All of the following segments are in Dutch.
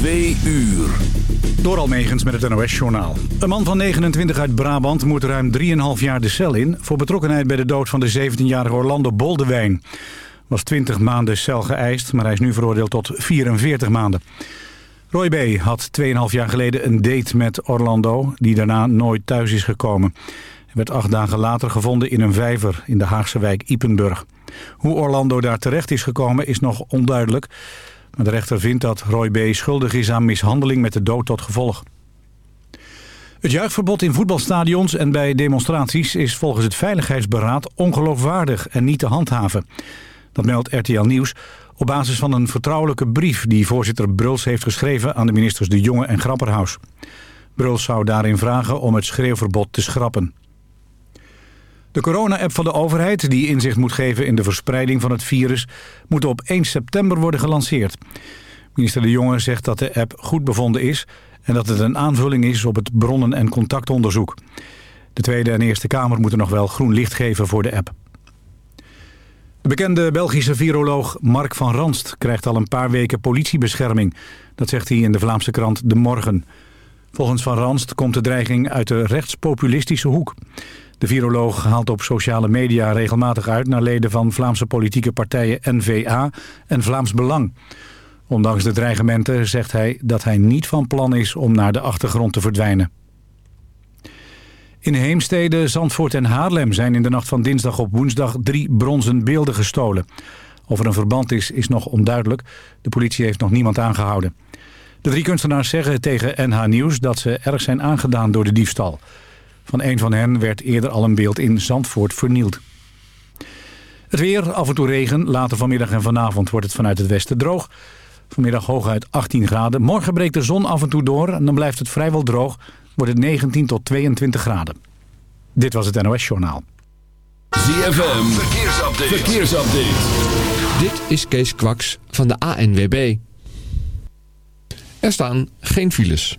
Twee uur. Door Almegens met het NOS-journaal. Een man van 29 uit Brabant moet ruim 3,5 jaar de cel in... voor betrokkenheid bij de dood van de 17-jarige Orlando Boldewijn. was 20 maanden cel geëist, maar hij is nu veroordeeld tot 44 maanden. Roy B. had 2,5 jaar geleden een date met Orlando... die daarna nooit thuis is gekomen. Hij werd acht dagen later gevonden in een vijver in de Haagse wijk Ipenburg. Hoe Orlando daar terecht is gekomen is nog onduidelijk... De rechter vindt dat Roy B. schuldig is aan mishandeling met de dood tot gevolg. Het juichverbod in voetbalstadions en bij demonstraties is volgens het Veiligheidsberaad ongeloofwaardig en niet te handhaven. Dat meldt RTL Nieuws op basis van een vertrouwelijke brief die voorzitter Bruls heeft geschreven aan de ministers De Jonge en Grapperhaus. Bruls zou daarin vragen om het schreeuwverbod te schrappen. De corona-app van de overheid, die inzicht moet geven in de verspreiding van het virus, moet op 1 september worden gelanceerd. Minister De Jonge zegt dat de app goed bevonden is en dat het een aanvulling is op het bronnen- en contactonderzoek. De Tweede en Eerste Kamer moeten nog wel groen licht geven voor de app. De bekende Belgische viroloog Mark van Ranst krijgt al een paar weken politiebescherming. Dat zegt hij in de Vlaamse krant De Morgen. Volgens Van Ranst komt de dreiging uit de rechtspopulistische hoek. De viroloog haalt op sociale media regelmatig uit naar leden van Vlaamse politieke partijen N-VA en Vlaams Belang. Ondanks de dreigementen zegt hij dat hij niet van plan is om naar de achtergrond te verdwijnen. In Heemstede, Zandvoort en Haarlem zijn in de nacht van dinsdag op woensdag drie bronzen beelden gestolen. Of er een verband is, is nog onduidelijk. De politie heeft nog niemand aangehouden. De drie kunstenaars zeggen tegen NH Nieuws dat ze erg zijn aangedaan door de diefstal. Van een van hen werd eerder al een beeld in Zandvoort vernield. Het weer, af en toe regen. Later vanmiddag en vanavond wordt het vanuit het westen droog. Vanmiddag hooguit 18 graden. Morgen breekt de zon af en toe door en dan blijft het vrijwel droog. Wordt het 19 tot 22 graden. Dit was het NOS Journaal. ZFM, verkeersupdate. verkeersupdate. Dit is Kees Kwaks van de ANWB. Er staan geen files.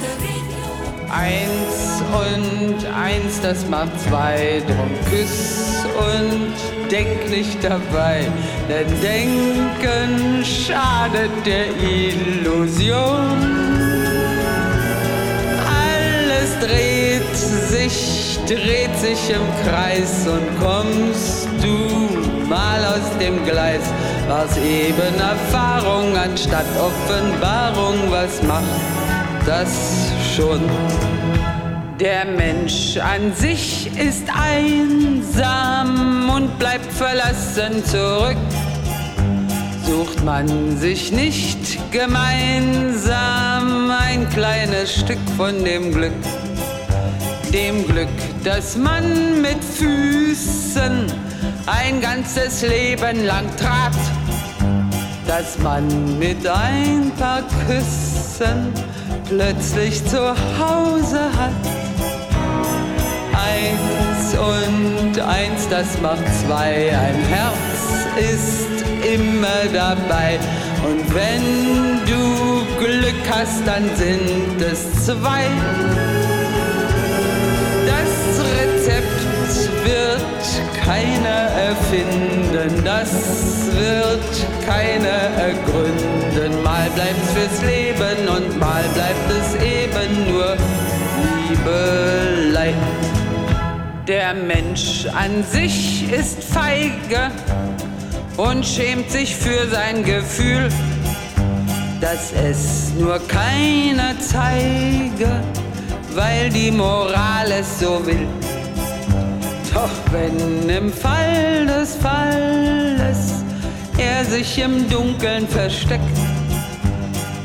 Eins und eins, das macht zwei, drum küss und denk nicht dabei, denn denken schadet der Illusion. Alles dreht sich, dreht sich im Kreis und kommst du mal aus dem Gleis, war's eben Erfahrung anstatt Offenbarung, was macht das schon? Der Mensch an sich ist einsam und bleibt verlassen zurück. Sucht man sich nicht gemeinsam ein kleines Stück von dem Glück, dem Glück, das man mit Füßen ein ganzes Leben lang trat, dass man mit ein paar Küssen plötzlich zu Hause hat. Eins und eins, das macht zwei. Ein Herz ist immer dabei. Und wenn du Glück hast, dann sind es zwei. Finden, das wird keine ergründen. Mal bleibt's fürs Leben und mal bleibt es eben nur Liebelei. Der Mensch an sich ist feige und schämt sich für sein Gefühl, dass es nur keiner zeige, weil die Moral es so will. Doch wenn im Fall des Falles er sich im Dunkeln versteckt,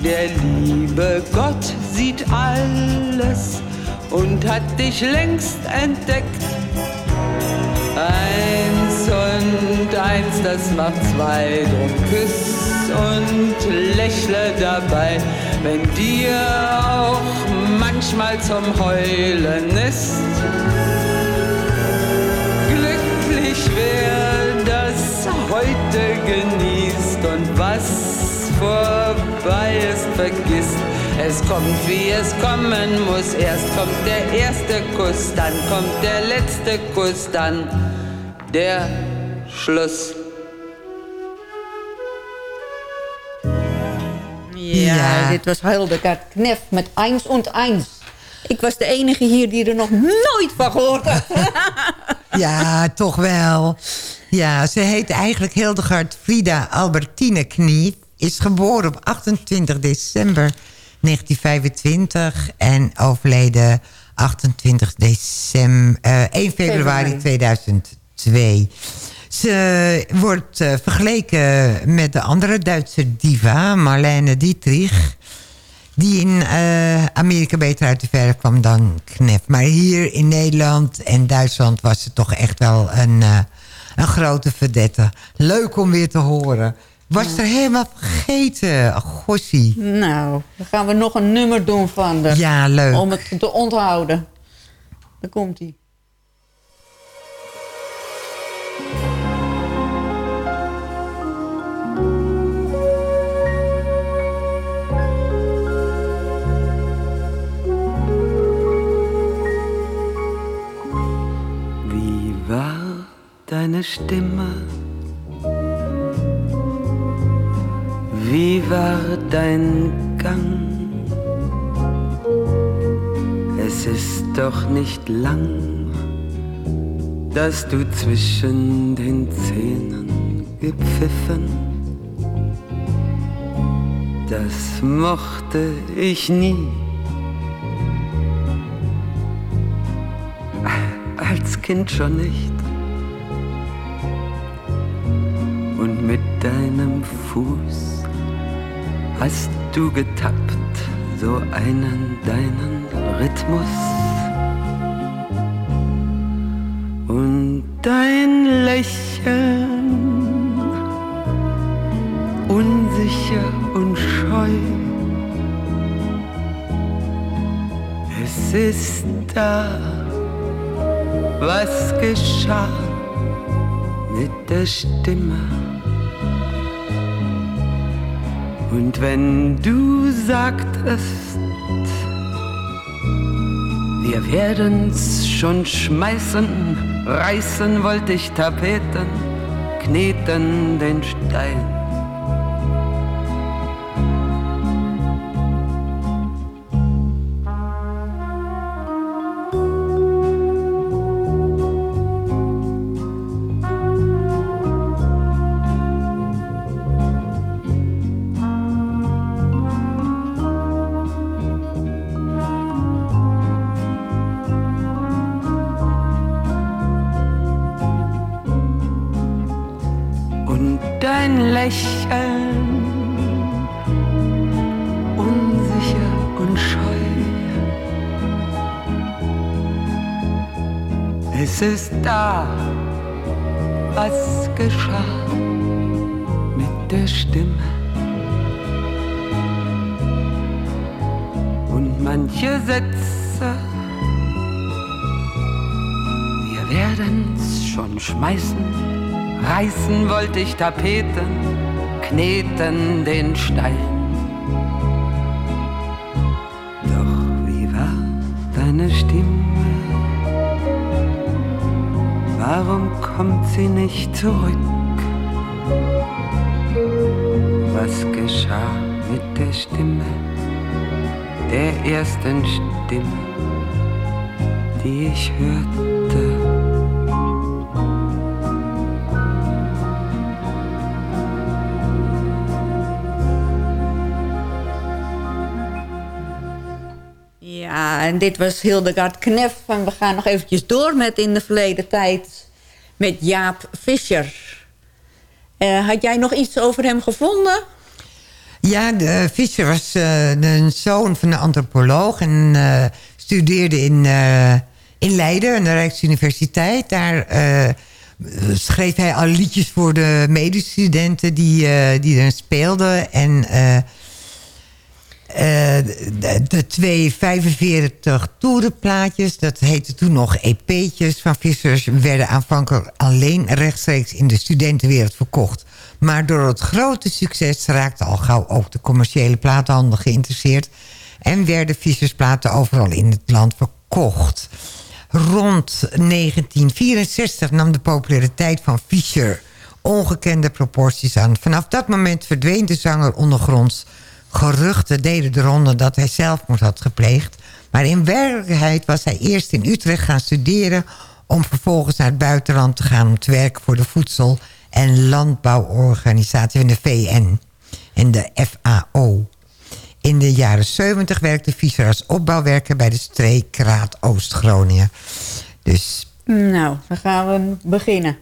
der liebe Gott sieht alles und hat dich längst entdeckt. Eins und eins, das macht zwei, drum küss und lächle dabei, wenn dir auch manchmal zum Heulen ist. Wer das heute genießt und was vorbei ist, vergisst. Es kommt, wie es kommen muss. Erst kommt der erste Kuss, dann kommt der letzte Kuss, dann der Schluss. Ja, Ja. dit was Hildegard Knef met Eins und Eins. Ik was de enige hier die er nog nooit van gehoord had. Ja, toch wel. Ja, ze heet eigenlijk Hildegard Frida Albertine Knief. Is geboren op 28 december 1925 en overleden 28 december, eh, 1 februari Februari. 2002. Ze wordt eh, vergeleken met de andere Duitse diva, Marlene Dietrich... die in eh, Amerika beter uit de verf kwam dan Knef. Maar hier in Nederland en Duitsland was ze toch echt wel een, eh, een grote verdette. Leuk om weer te horen. Was er helemaal vergeten, Gossie. Nou, dan gaan we nog een nummer doen van de. Ja, leuk. Om het te onthouden. Daar komt deine Stimme? Wie war dein Gang? Es ist doch nicht lang, dass du zwischen den Zähnen gepfiffen. Das mochte ich nie. als Kind schon nicht. Fuß hast du getappt, so einen deinen Rhythmus. Und dein Lächeln, unsicher und scheu. Es ist da was geschah mit der Stimme. Und wenn du sagtest, wir werden's schon schmeißen, reißen wollte ich Tapeten, kneten den Stein. Unsicher und scheu. Es ist da, was geschah mit der Stimme. Und manche Sätze, wir werden's schon schmeißen, reißen wollte ich Tapeten, kneten den Stein. Doch wie war deine Stimme? War Warum kommt sie nicht zurück? Was geschah mit der Stimme, der ersten Stimme, die ich hörte? En dit was Hildegard Knef. En we gaan nog eventjes door met in de verleden tijd met Jaap Visser. Eh, had jij nog iets over hem gevonden? Ja, de, Fischer was eh, de zoon van een antropoloog... en eh, studeerde in, in Leiden, aan de Rijksuniversiteit. Daar schreef hij al liedjes voor de medestudenten die, die er speelden. En de, de twee 45 toerenplaatjes, dat heette toen nog EP'tjes van Vissers... werden aanvankelijk alleen rechtstreeks in de studentenwereld verkocht. Maar door het grote succes raakte al gauw ook de commerciële platenhandel geïnteresseerd... en werden Vissersplaten overal in het land verkocht. Rond 1964 nam de populariteit van Fischer ongekende proporties aan. Vanaf dat moment verdween de zanger ondergronds. Geruchten deden de ronde dat hij zelfmoord had gepleegd. Maar in werkelijkheid was hij eerst in Utrecht gaan studeren... om vervolgens naar het buitenland te gaan om te werken voor de Voedsel- en Landbouworganisatie van de VN en de FAO. In de jaren 70 werkte Fischer als opbouwwerker bij de streekraad Oost-Groningen. Dus Nou, dan gaan we beginnen.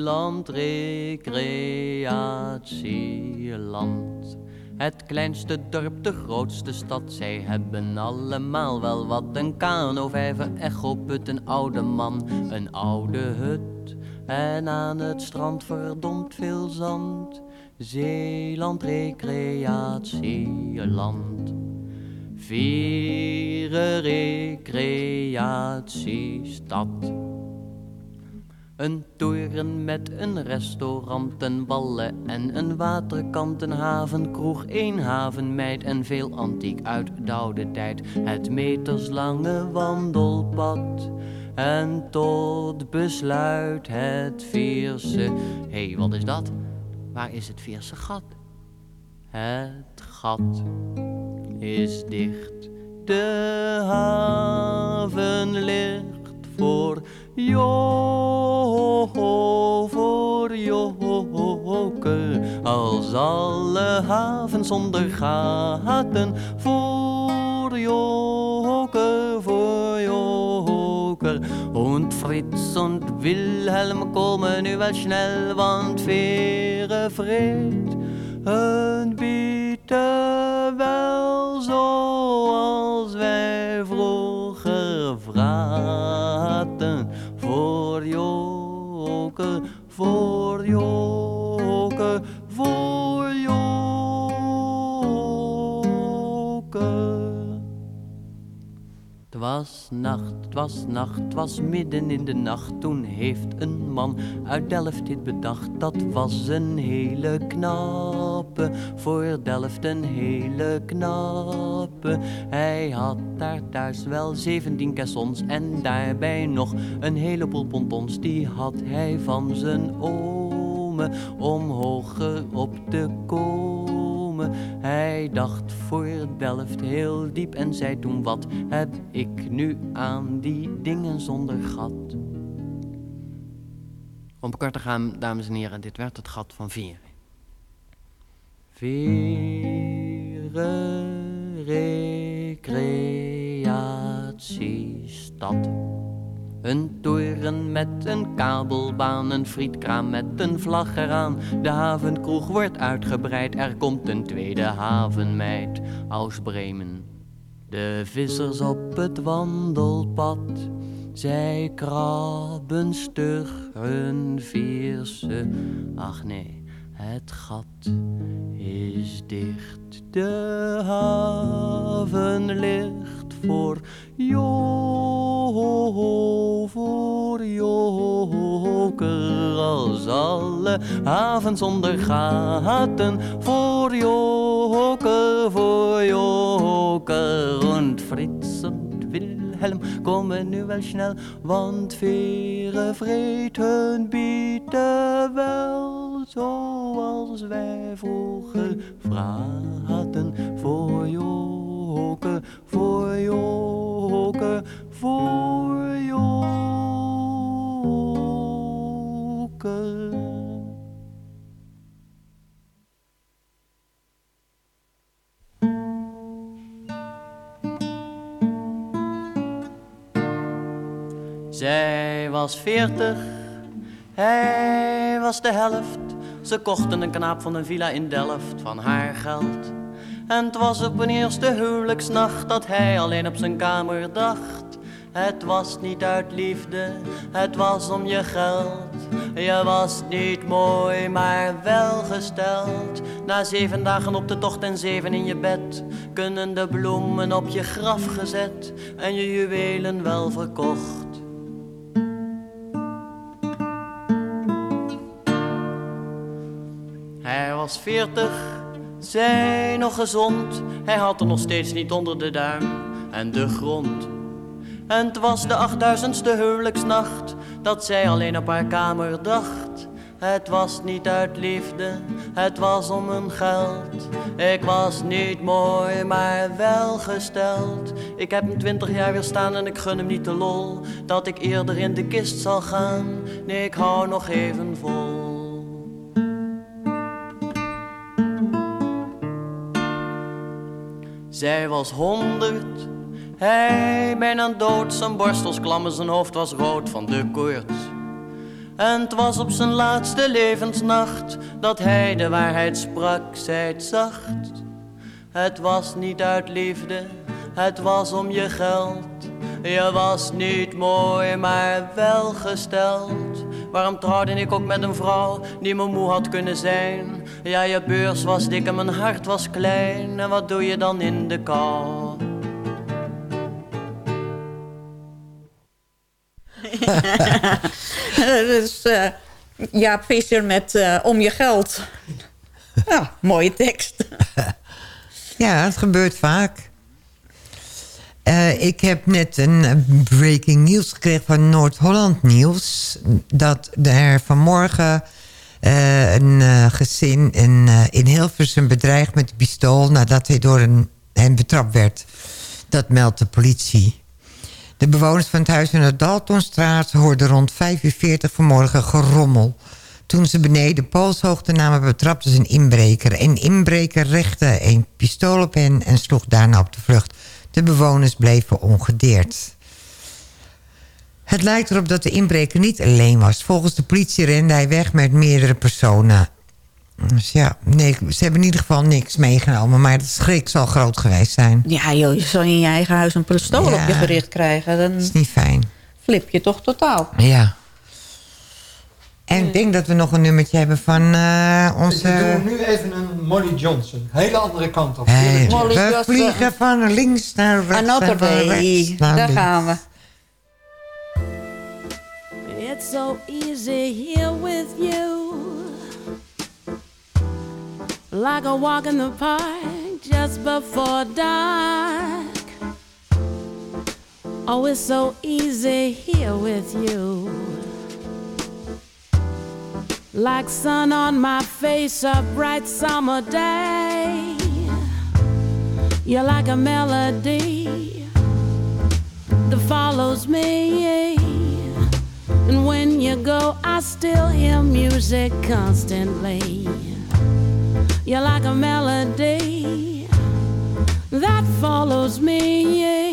Zeeland, recreatieland. Het kleinste dorp, de grootste stad, zij hebben allemaal wel wat. Een kano, vijver, echo, put, een oude man, een oude hut. En aan het strand verdomd veel zand. Zeeland, recreatieland. Vieren, recreatiestad. Een toren met een restaurant, een ballen en een waterkant, een havenkroeg, één havenmeid en veel antiek uit de oude tijd. Het meterslange wandelpad en tot besluit het Veerse. Hé, hey, wat is dat? Waar is het Veerse gat? Het gat is dicht, de haven ligt voor Jo, voor Joker, als alle havens zonder gaten. Voor Joker, voor Joker. Und Fritz und Wilhelm komen nu wel snel, want Vere vreet het bieten wel zoals nacht, het was nacht, was midden in de nacht. Toen heeft een man uit Delft dit bedacht. Dat was een hele knappe, voor Delft een hele knappe. Hij had daar thuis wel 17 caissons en daarbij nog een heleboel pontons. Die had hij van zijn ome om hoger op te komen. Hij dacht voor Delft heel diep en zei toen wat heb ik nu aan die dingen zonder gat. Om kort te gaan, dames en heren, dit werd het gat van vier. Vieren recreatiestad. Een toren met een kabelbaan, een frietkraam met een vlag eraan. De havenkroeg wordt uitgebreid, er komt een tweede havenmeid aus Bremen. De vissers op het wandelpad, zij krabben stug hun vierse. Ach nee, het gat is dicht. De haven ligt voor Jo, voor joker. Als alle havens zonder gaten. Voor joker, voor joker. Und Fritz und Wilhelm helm komen nu wel snel, want veren vreten bieden wel zoals wij vroeger vraten voor joken, voor joken, voor joken. Zij was veertig, hij was de helft. Ze kochten een knaap van een villa in Delft van haar geld. En het was op een eerste huwelijksnacht dat hij alleen op zijn kamer dacht. Het was niet uit liefde, het was om je geld. Je was niet mooi, maar welgesteld. Na zeven dagen op de tocht en zeven in je bed, kunnen de bloemen op je graf gezet en je juwelen wel verkocht. Hij was veertig, zij nog gezond. Hij had er nog steeds niet onder de duim en de grond. En het was de achtduizendste huwelijksnacht dat zij alleen op haar kamer dacht. Het was niet uit liefde, het was om hun geld. Ik was niet mooi, maar welgesteld. Ik heb hem twintig jaar weer staan en ik gun hem niet de lol. Dat ik eerder in de kist zal gaan, nee ik hou nog even vol. Zij was honderd, hij bijna dood. Zijn borstels klam en zijn hoofd was rood van de koorts. En het was op zijn laatste levensnacht dat hij de waarheid sprak, zei zacht. Het was niet uit liefde, het was om je geld. Je was niet mooi, maar welgesteld. Waarom trouwde ik ook met een vrouw die me moe had kunnen zijn? Ja, je beurs was dik en mijn hart was klein. En wat doe je dan in de kou? dus eh Jaap Visser met eh, Om je geld. Ja, mooie tekst. Ja, het gebeurt vaak. Eh, ik heb net een breaking news gekregen van Noord-Holland Nieuws. Dat er vanmorgen eh, een eh, gezin in, eh, in Hilversum bedreigd met een pistool... nadat hij door een, hen betrapt werd. Dat meldt de politie. De bewoners van het huis in de Daltonstraat hoorden rond 5 uur 40 vanmorgen gerommel. Toen ze beneden poolshoogte namen betrapte ze een inbreker. Een inbreker richtte een pistool op hen en sloeg daarna op de vlucht. De bewoners bleven ongedeerd. Het lijkt erop dat de inbreker niet alleen was. Volgens de politie rende hij weg met meerdere personen. Dus ja, nee, ze hebben in ieder geval niks meegenomen. Maar de schrik zal groot geweest zijn. Ja joh, je zal in je eigen huis een pistool Ja. op je gericht krijgen. Dan Dat is niet fijn. flip je toch totaal. Ja. En ik denk dat we nog een nummertje hebben van eh, We onze... doen nu even een Molly Johnson. Hele andere kant op. Hey, Molly we Johnson. vliegen van links naar rechts. Another way. Daar links. gaan we. It's so easy here with you. Like a walk in the park just before dark. Oh, it's so easy here with you. Like sun on my face, a bright summer day. You're like a melody that follows me. And when you go, I still hear music constantly. You're like a melody that follows me.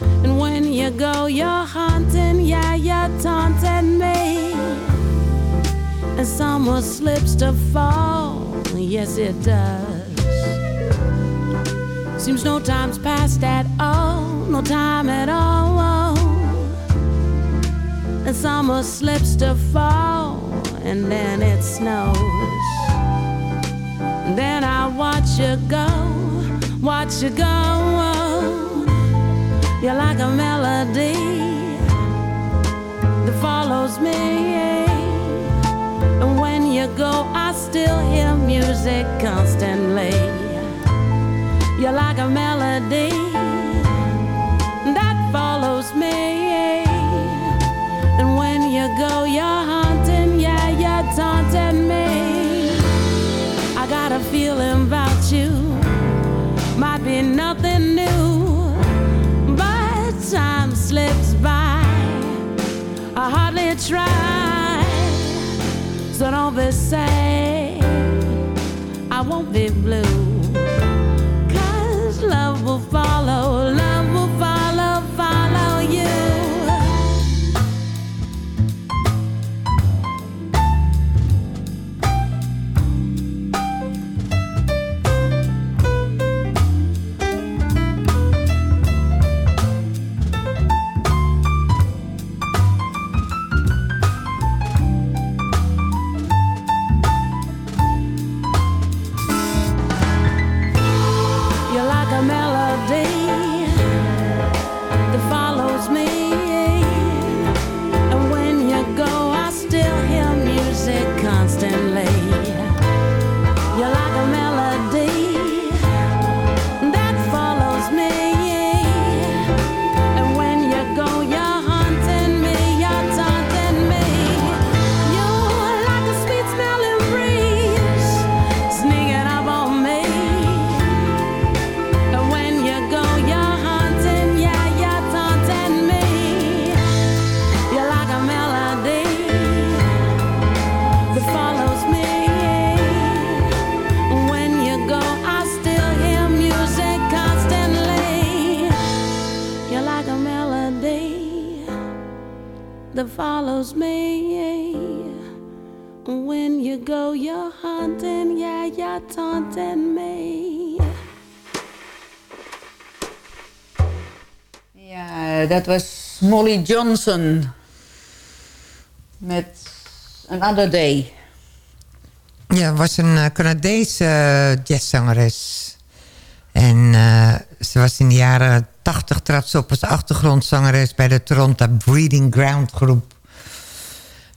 And when you go, you're haunting, yeah, you're taunting me. And summer slips to fall, yes, it does. Seems no time's passed at all, no time at all. And summer slips to fall, and then it snows. Then I watch you go, watch you go. You're like a melody that follows me. And when you go, I still hear music constantly. You're like a melody go, you're haunting, yeah, you're taunting me. I got a feeling about you, might be nothing new, but time slips by. I hardly try, so don't be sad, I won't be blue. Kelly Johnson. Met Another Day. Ja, was een eh, Canadese eh, jazzzangeres. En eh, ze was in de jaren 80 trad ze op als achtergrondzangeres... bij de Toronto Breeding Ground groep.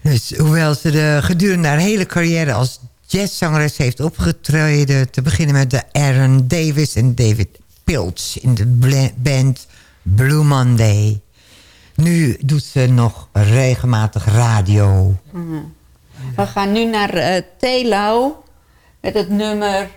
Dus hoewel ze de, gedurende haar hele carrière als jazzzangeres heeft opgetreden... te beginnen met de Aaron Davis en David Pilch in de band Blue Monday... Nu doet ze nog regelmatig radio. Mhm. We gaan nu naar eh, uh, Telau met het nummer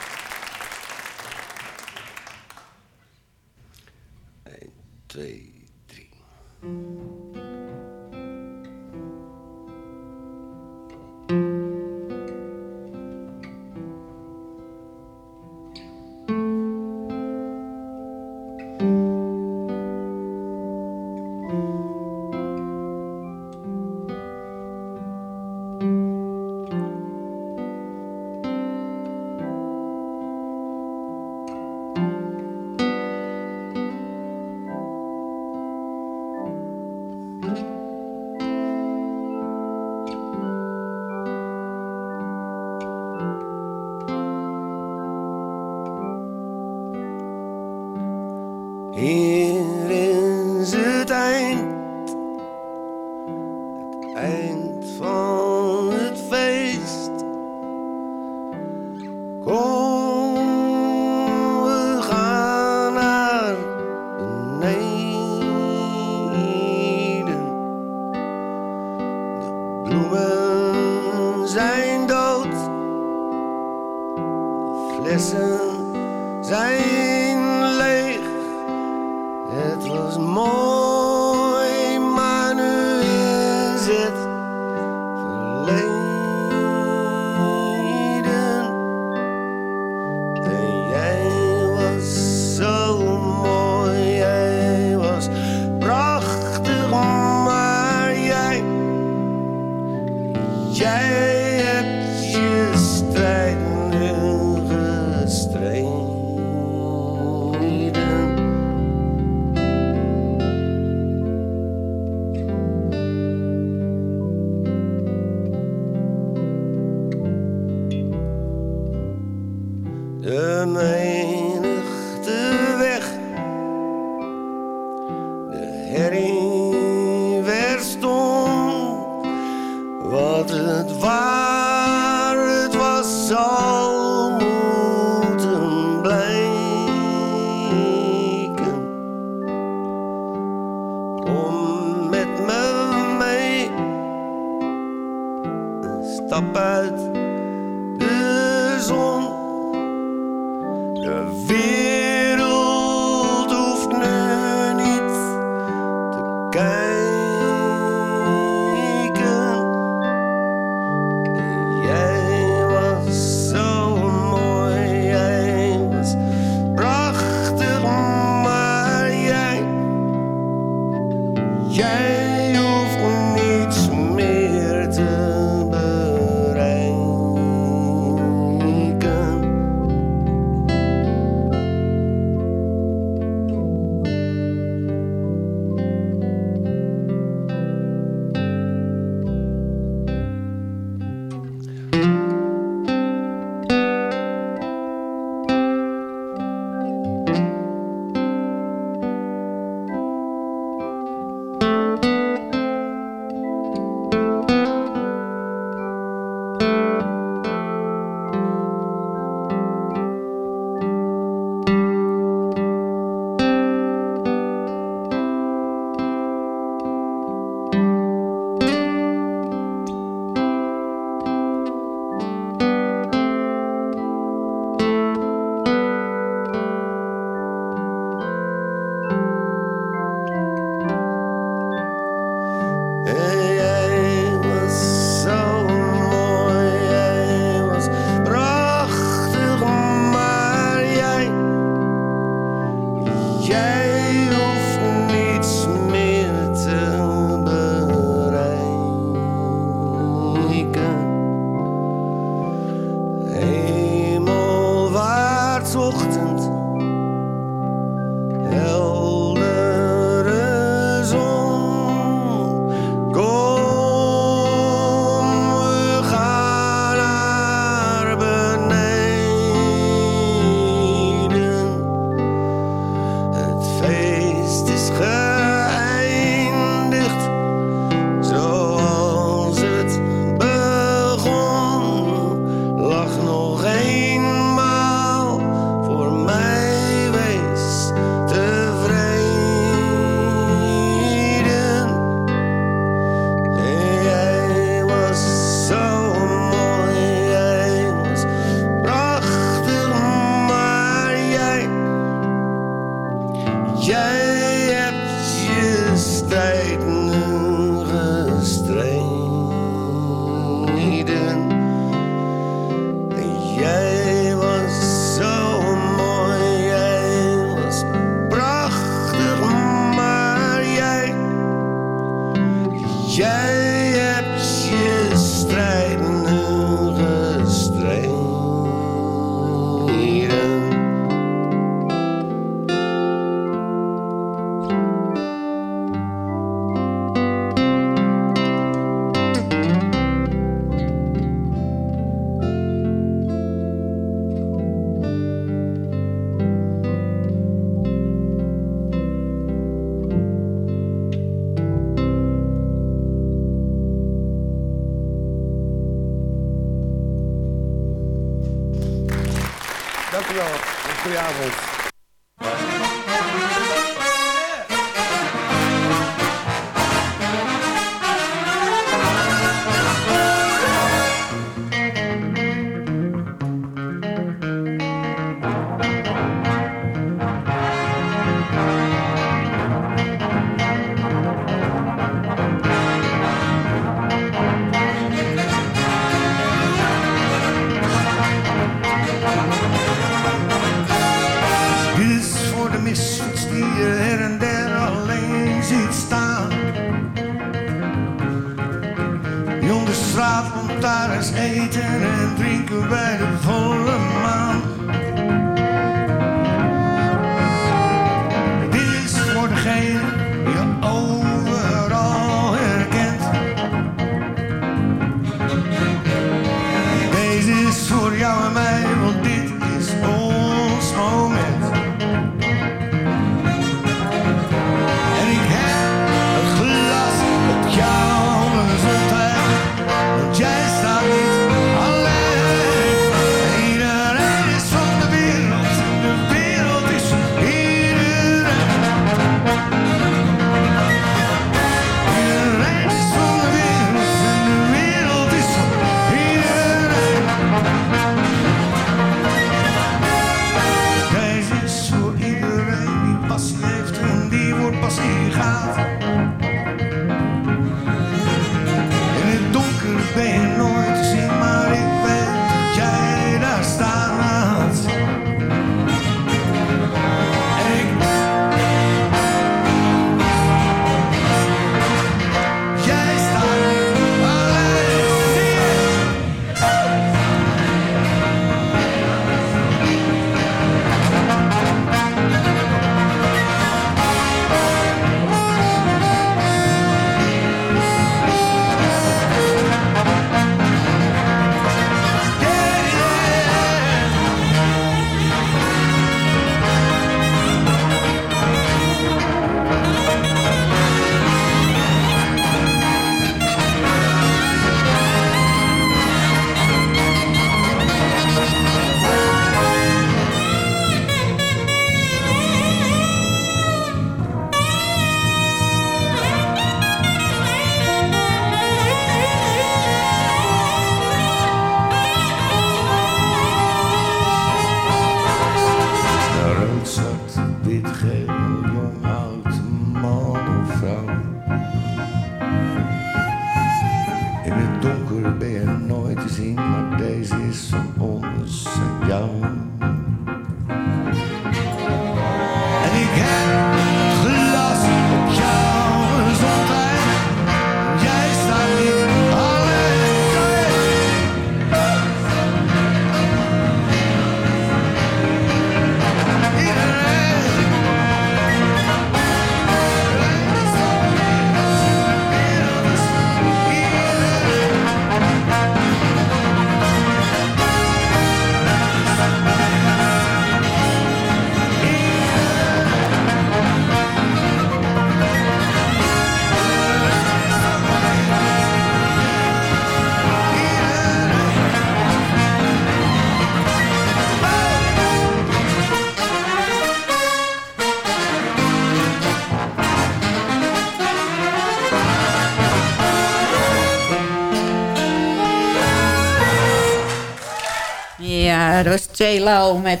Lau met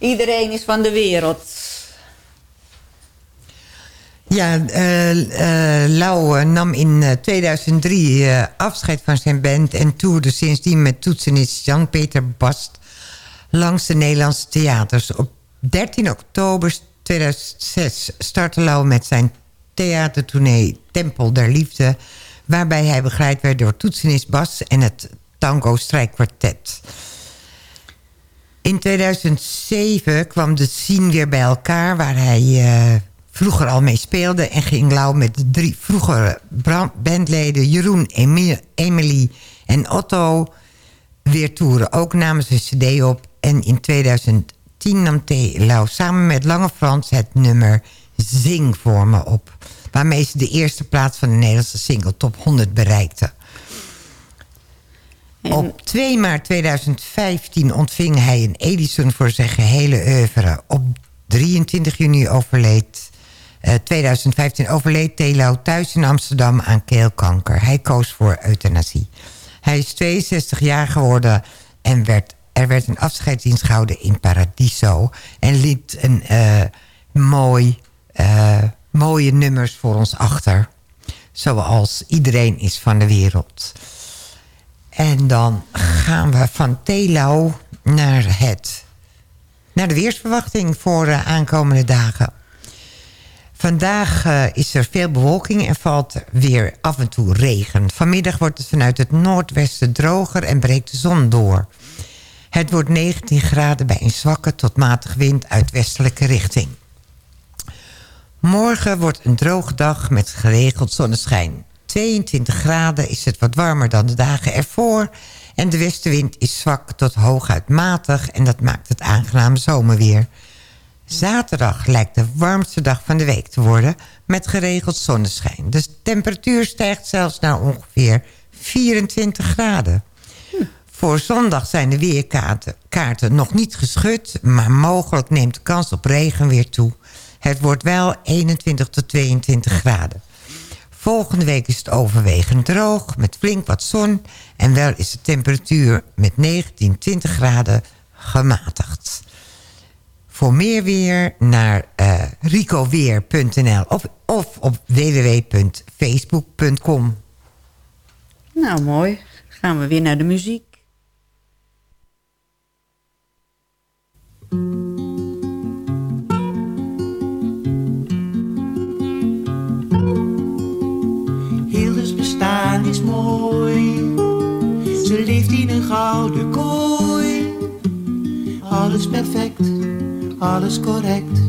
Iedereen is van de wereld. Ja, eh eh, Lau eh, nam in eh, 2003 eh, afscheid van zijn band... en toerde sindsdien met toetsenist Jan-Peter Bast... langs de Nederlandse theaters. Op 13 oktober 2006 startte Lau met zijn theatertournee Tempel der Liefde... waarbij hij begeleid werd door toetsenist Bas en het Tango Strijkkwartet. In 2007 kwam de scene weer bij elkaar... waar hij eh, vroeger al mee speelde... en ging Lau met de drie vroegere bandleden... Jeroen, Emi- Emily en Otto weer toeren. Ook namen ze cd op. En in 2010 nam T. Lau samen met Lange Frans het nummer Zing voor me op. Waarmee ze de eerste plaats van de Nederlandse single Top 100 bereikte. Op 2 maart 2015 ontving hij een Edison voor zijn gehele oeuvre. Op 23 juni overleed, eh, 2015 overleed Telau thuis in Amsterdam aan keelkanker. Hij koos voor euthanasie. Hij is 62 jaar geworden en werd, er werd een afscheidsdienst gehouden in Paradiso. En liet een eh, mooi, eh, mooie nummers voor ons achter. Zoals iedereen is van de wereld. En dan gaan we van Telau naar het. Naar de weersverwachting voor de aankomende dagen. Vandaag eh, is er veel bewolking en valt er weer af en toe regen. Vanmiddag wordt het vanuit het noordwesten droger en breekt de zon door. Het wordt 19 graden bij een zwakke tot matig wind uit westelijke richting. Morgen wordt een droge dag met geregeld zonneschijn. 22 graden is het wat warmer dan de dagen ervoor... en de westenwind is zwak tot hooguit matig... en dat maakt het aangenaam zomerweer. Zaterdag lijkt de warmste dag van de week te worden... met geregeld zonneschijn. De temperatuur stijgt zelfs naar ongeveer 24 graden. Voor zondag zijn de weerkaarten kaarten nog niet geschud... maar mogelijk neemt de kans op regen weer toe. Het wordt wel 21 tot 22 graden. Volgende week is het overwegend droog met flink wat zon... en wel is de temperatuur met 19, 20 graden gematigd. Voor meer weer naar eh ricoweer.nl of, of op www.facebook.com. Nou, mooi. Gaan we weer naar de muziek. Ze leeft in een gouden kooi. Alles perfect, alles correct.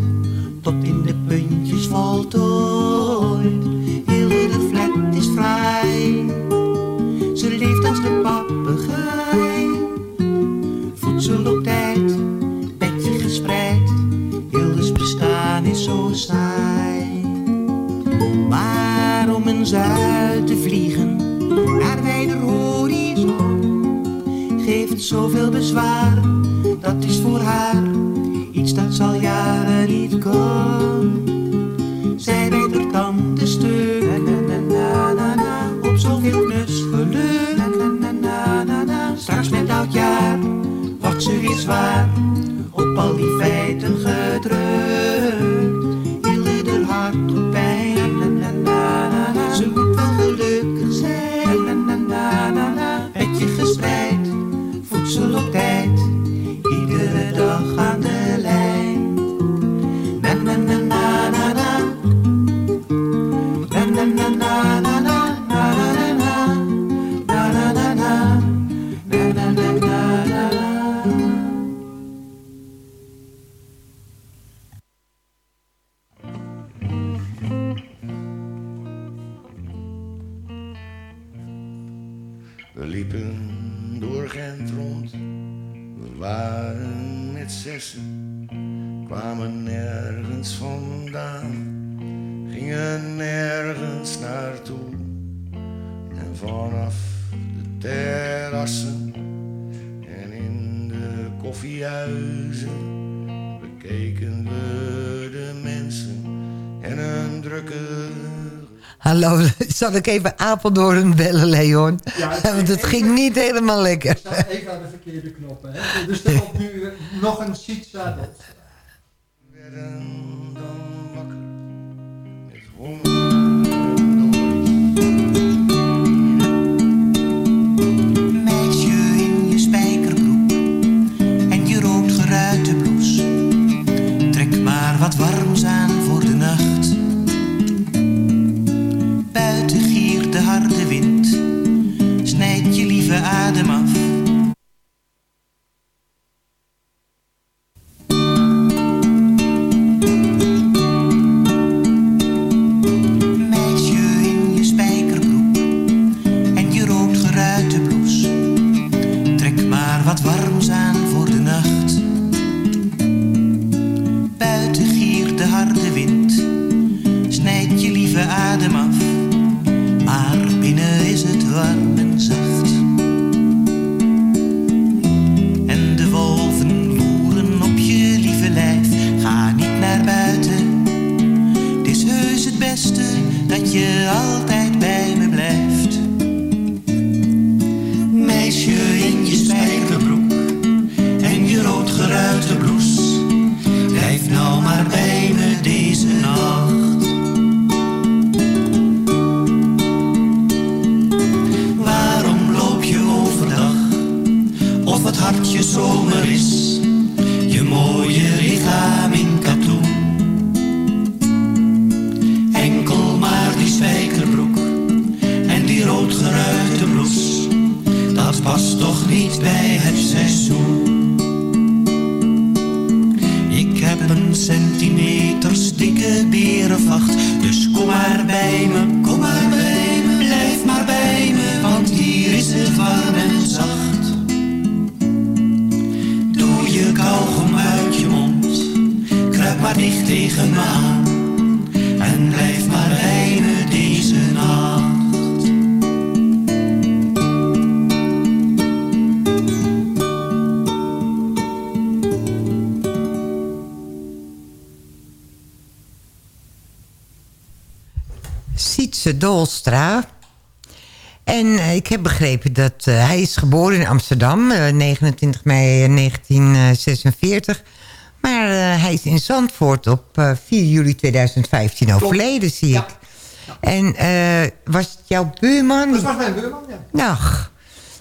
Zoveel bezwaar. Dat is voor haar iets dat zal jaren niet kan. Zij weet er tanden stuk na, na, na, op zoveel knus geluk. Na, na, na, na, Straks met oud jaar wordt ze weer zwaar op al die feiten gedrukt. Vanaf de terrassen en in de koffiehuizen bekeken we de mensen en een drukke Hallo, zal ik even Apeldoorn bellen, Leon? Ja, Want het ging niet helemaal lekker. Ik sta even aan de verkeerde knoppen. Hè? Dus er komt nu eh, nog een Sietsa. Meisje maar Dolstra. En eh, ik heb begrepen dat eh, hij is geboren in Amsterdam, eh, 29 mei 1946. Maar hij is in Zandvoort op eh, 4 juli 2015 overleden, zie ik. En was het jouw buurman? Dat was mijn buurman, ja. Nou,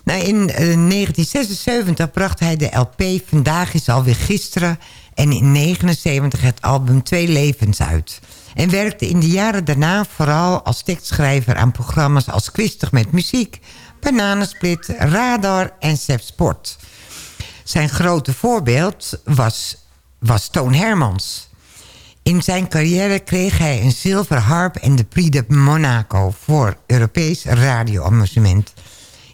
nou in eh, 1976 bracht hij de LP Vandaag is alweer gisteren... en in 1979 het album Twee Levens uit. En werkte in de jaren daarna vooral als tekstschrijver... aan programma's als Kwistig met Muziek... Bananensplit, Radar en Sef Sport. Zijn grote voorbeeld was, was Toon Hermans... In zijn carrière kreeg hij een zilveren harp en de Prix de Monaco voor Europees radioamusement.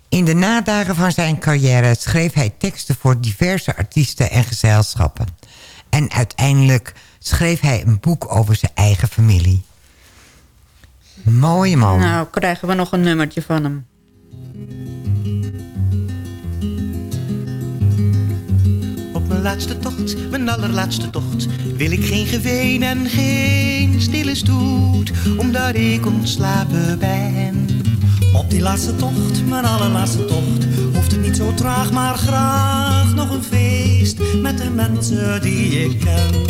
In de nadagen van zijn carrière schreef hij teksten voor diverse artiesten en gezelschappen. En uiteindelijk schreef hij een boek over zijn eigen familie. Mooie man. Nou, krijgen we nog een nummertje van hem. Op mijn laatste tocht, mijn allerlaatste tocht, wil ik geen geween en geen stille stoet, omdat ik ontslapen ben. Op die laatste tocht, mijn allerlaatste tocht, niet zo traag, maar graag nog een feest met de mensen die ik ken.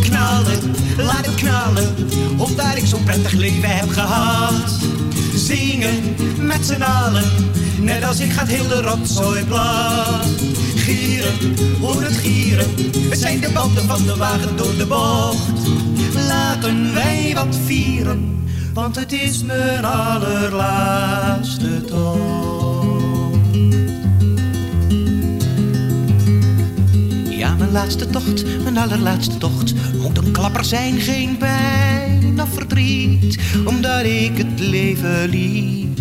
Knallen, laat het knallen, omdat ik zo'n prettig leven heb gehad. Zingen met z'n allen, net als ik gaat heel de rotzooi plat. Gieren, hoor het gieren, het zijn de banden van de wagen door de bocht. Laten wij wat vieren, want het is mijn allerlaatste tocht. Laatste tocht, mijn allerlaatste tocht. Moet een klapper zijn, geen pijn of verdriet, omdat ik het leven liep.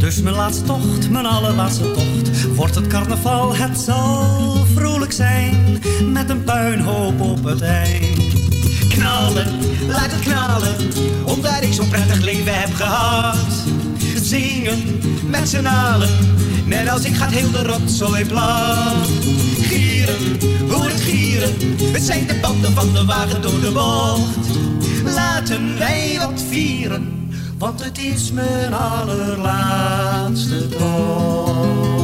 Dus mijn laatste tocht, mijn allerlaatste tocht, wordt het carnaval, het zal vrolijk zijn, met een puinhoop op het eind. Knallen, laat het knallen, omdat ik zo'n prettig leven heb gehad. Zingen met z'n allen, net als ik gaat heel de rotzooi plat. Gieren, hoor het gieren, het zijn de banden van de wagen door de bocht. Laten wij wat vieren, want het is mijn allerlaatste tocht.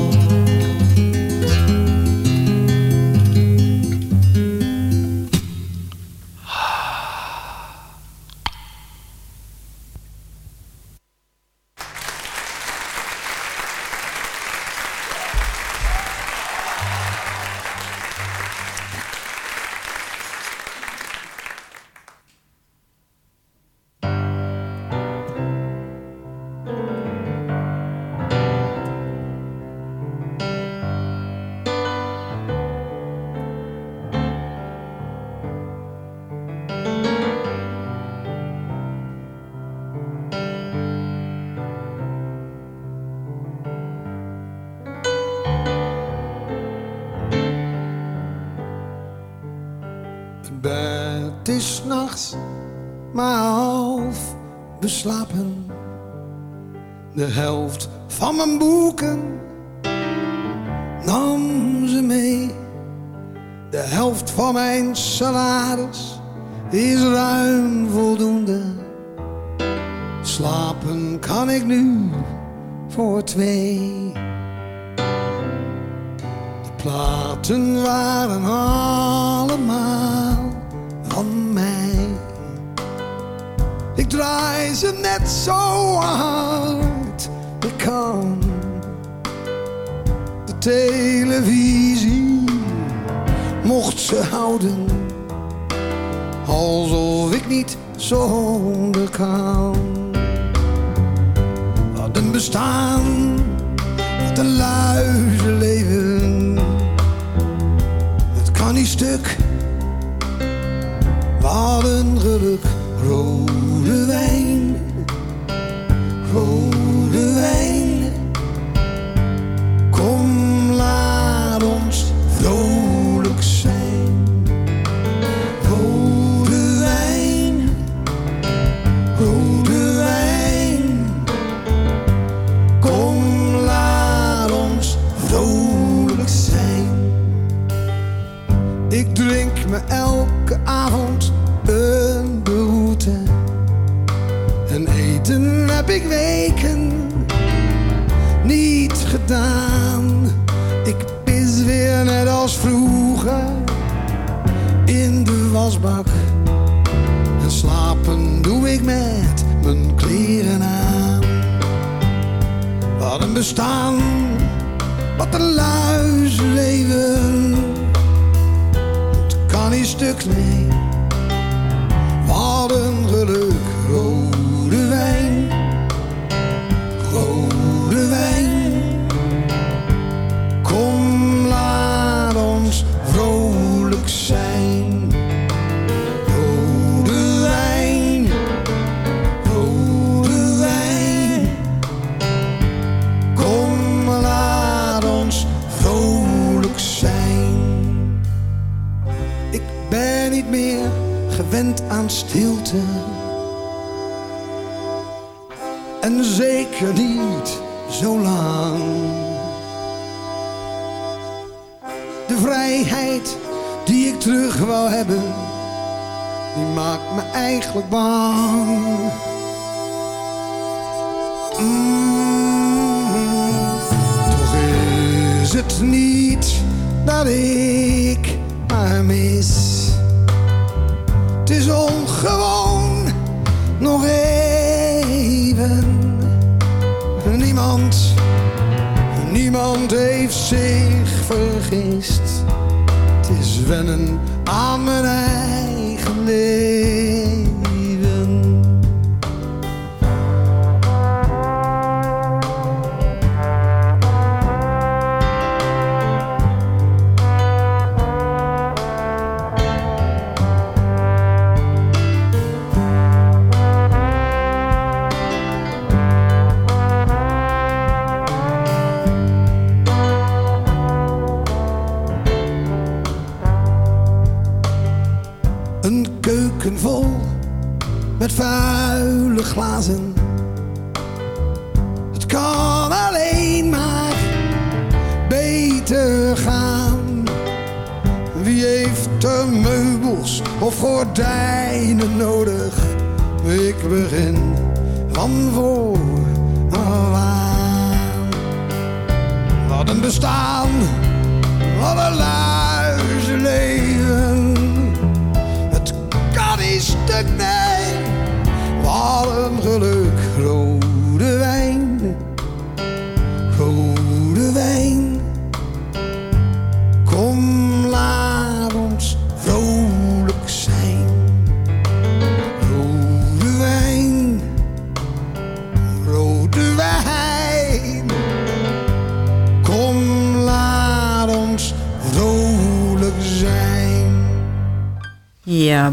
Is nachts, maar half beslapen. De helft van mijn boeken nam ze mee. De helft van mijn salaris is ruim voldoende. Slapen kan ik nu voor twee. platen waren allemaal Draai ze net zo hard ik kan. De televisie mocht ze houden, alsof ik niet zonder kan. Wat een bestaan, wat een luizenleven. Het kan niet stuk, wat een geluk. Rode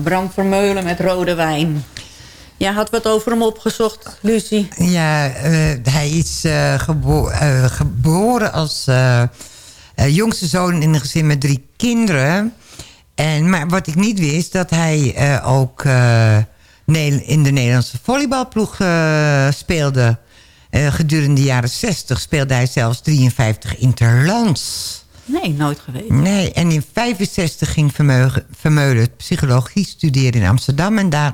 Bram Vermeulen met rode wijn. Ja, had wat over hem opgezocht, Lucie. Ja, eh, hij is eh, eh, geboren als jongste zoon in een gezin met drie kinderen. En, maar wat ik niet wist, dat hij ook in de Nederlandse volleybalploeg speelde. Gedurende de jaren 60 speelde hij zelfs 53 interlands. Nee, nooit geweest. Nee, en in 65 ging Vermeugen, Vermeulen psychologie studeren in Amsterdam. En daar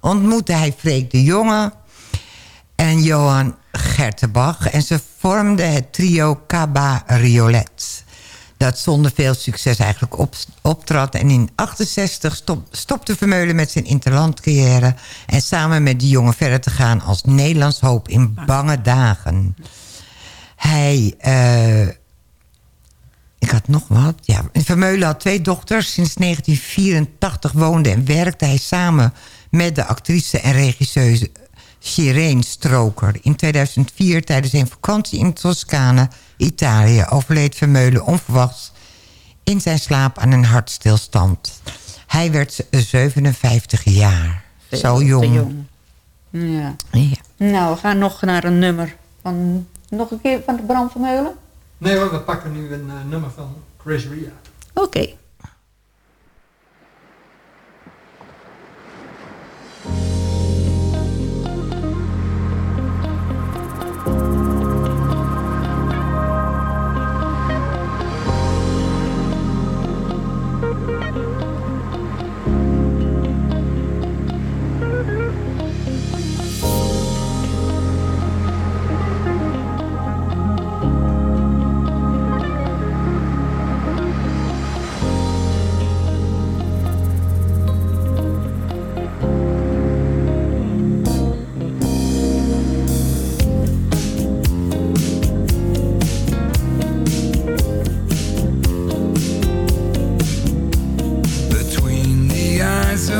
ontmoette hij Freek de Jonge en Johan Gertenbach. En ze vormden het trio Cabariolet. dat zonder veel succes eigenlijk op, optrad. En in 68 stop, stopte Vermeulen met zijn interlandcarrière... en samen met die jongen verder te gaan als Nederlands hoop in bange dagen. Hij... eh, ik had nog wat. Ja, Vermeulen had twee dochters. Sinds 1984 woonde en werkte hij samen met de actrice en regisseuse Shireen Stroker. In 2004, tijdens een vakantie in Toscane, Italië... overleed Vermeulen onverwachts in zijn slaap aan een hartstilstand. Hij werd 57 jaar. Zo te jong. jong. Ja. Ja. Nou, we gaan nog naar een nummer van... Nog een keer van de Bram van Meulen? Nee hoor, we pakken nu een eh, nummer van Chris Ria. Oké. Eyes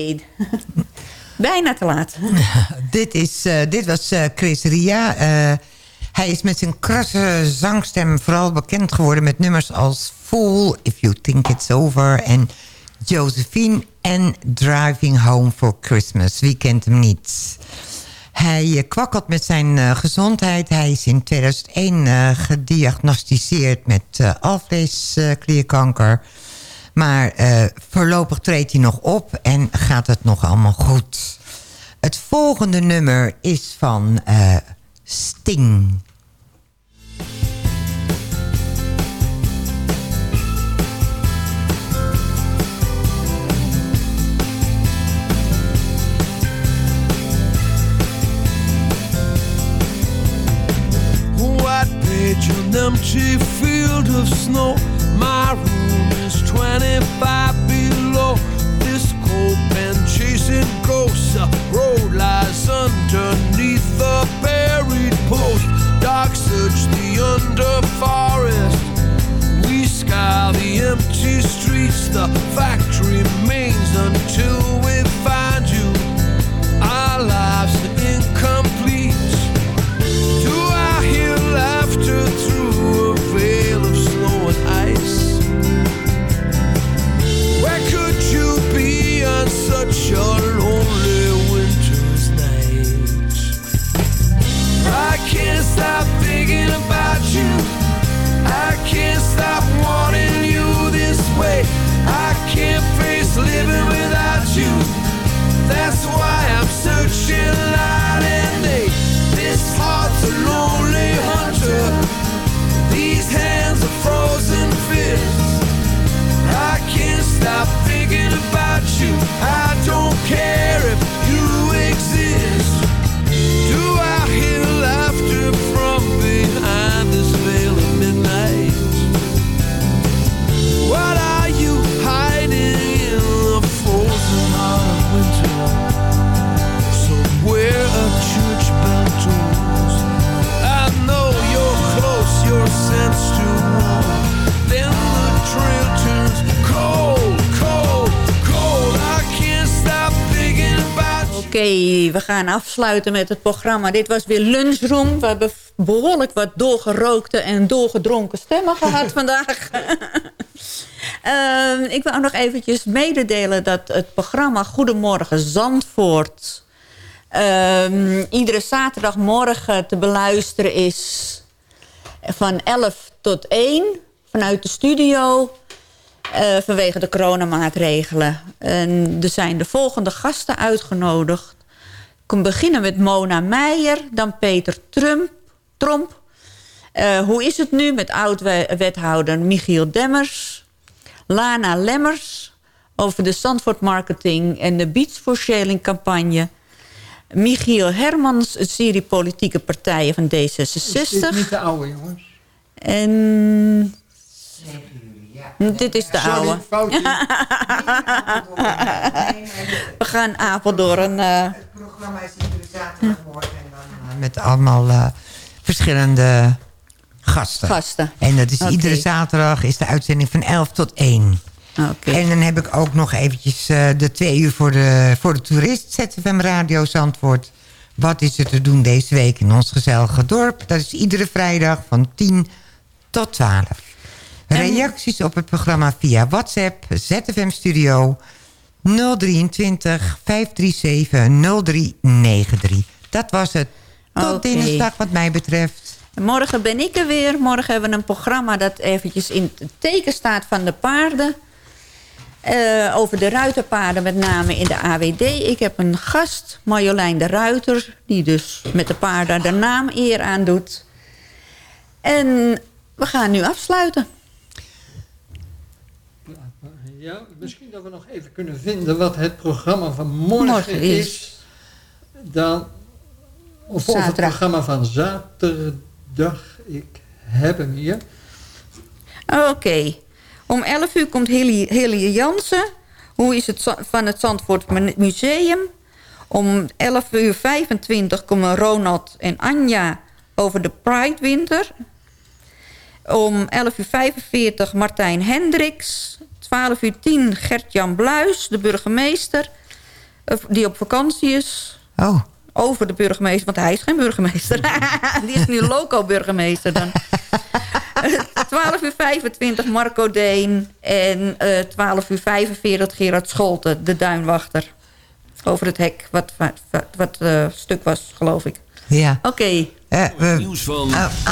Bijna te laat. dit, is, eh, dit was eh, Chris Ria. Eh, hij is met zijn krasse zangstem vooral bekend geworden... met nummers als Fool, If You Think It's Over... en Josephine en Driving Home for Christmas. Wie kent hem niet? Hij kwakkelt met zijn gezondheid. Hij is in 2001 eh, gediagnosticeerd met alvleesklierkanker. Maar eh, voorlopig treedt hij nog op en gaat het nog allemaal goed. Het volgende nummer is van eh, Sting. White page, empty field of snow. My room 25 below. This cold pen chasing ghosts. A road lies underneath the buried post. Dark search the under forest. We scour the empty streets. The fact remains until we such a lonely winter's night? I can't stop thinking about gaan afsluiten met het programma. Dit was weer Lunchroom. We hebben behoorlijk wat doorgerookte en doorgedronken stemmen gehad vandaag. Ehm, ik wil nog eventjes mededelen dat het programma Goedemorgen Zandvoort... ehm, iedere zaterdagmorgen te beluisteren is van 11 tot 1 vanuit de studio... eh, vanwege de coronamaatregelen. En er zijn de volgende gasten uitgenodigd. Beginnen met Mona Meijer, dan Peter Trump, Tromp. Eh, hoe is het nu met oud-wethouder Michiel Demmers... Lana Lemmers over de Zandvoort Marketing en de Beats for Sharing campagne. Michiel Hermans, een serie politieke partijen van D66. Is dit niet de oude, jongens? En... Dit is de Sorry, oude. foutje. We gaan Apeldoorn... eh Het programma is iedere zaterdagmorgen en dan met allemaal eh, verschillende gasten. Gasten. En dat is iedere zaterdag is de uitzending van 11 tot 1. En dan heb ik ook nog eventjes eh, de twee uur voor de, voor de toerist. ZFM Radio Zandvoort. Wat is er te doen deze week in ons gezellige dorp? Dat is iedere vrijdag van 10 tot 12. Reacties op het programma via WhatsApp, ZFM Studio 023 537 0393. Dat was het. Tot dinsdag wat mij betreft. Morgen ben ik er weer. Morgen hebben we een programma dat eventjes in het teken staat van de paarden. Eh, over de ruiterpaarden, met name in de AWD. Ik heb een gast, Marjolein de Ruiter... die dus met de paarden de naam eer aan doet. En we gaan nu afsluiten. Ja, misschien dat we nog even kunnen vinden wat het programma van morgen, Morgen is. is. Dan, of het programma van zaterdag. Ik heb hem hier. Oké. Om 11 uur komt Hilly, Hilly Jansen. Hoe is het van het Zandvoort Mu- Museum? Om 11 uur 25 komen Ronald en Anja over de Pride Winter. Om 11 uur 45 Martijn Hendricks. 12 uur 10 Gert-Jan Bluis, de burgemeester. eh, die op vakantie is. Oh. Over de burgemeester, want hij is geen burgemeester. die is nu loco-burgemeester dan. 12 uur 25 Marco Deen en eh 12 uur 45 Gerard Scholten, de duinwachter. Over het hek, wat, wat, wat eh, stuk was, geloof ik. Ja. Oké. Eh, we- Nieuws van Oh,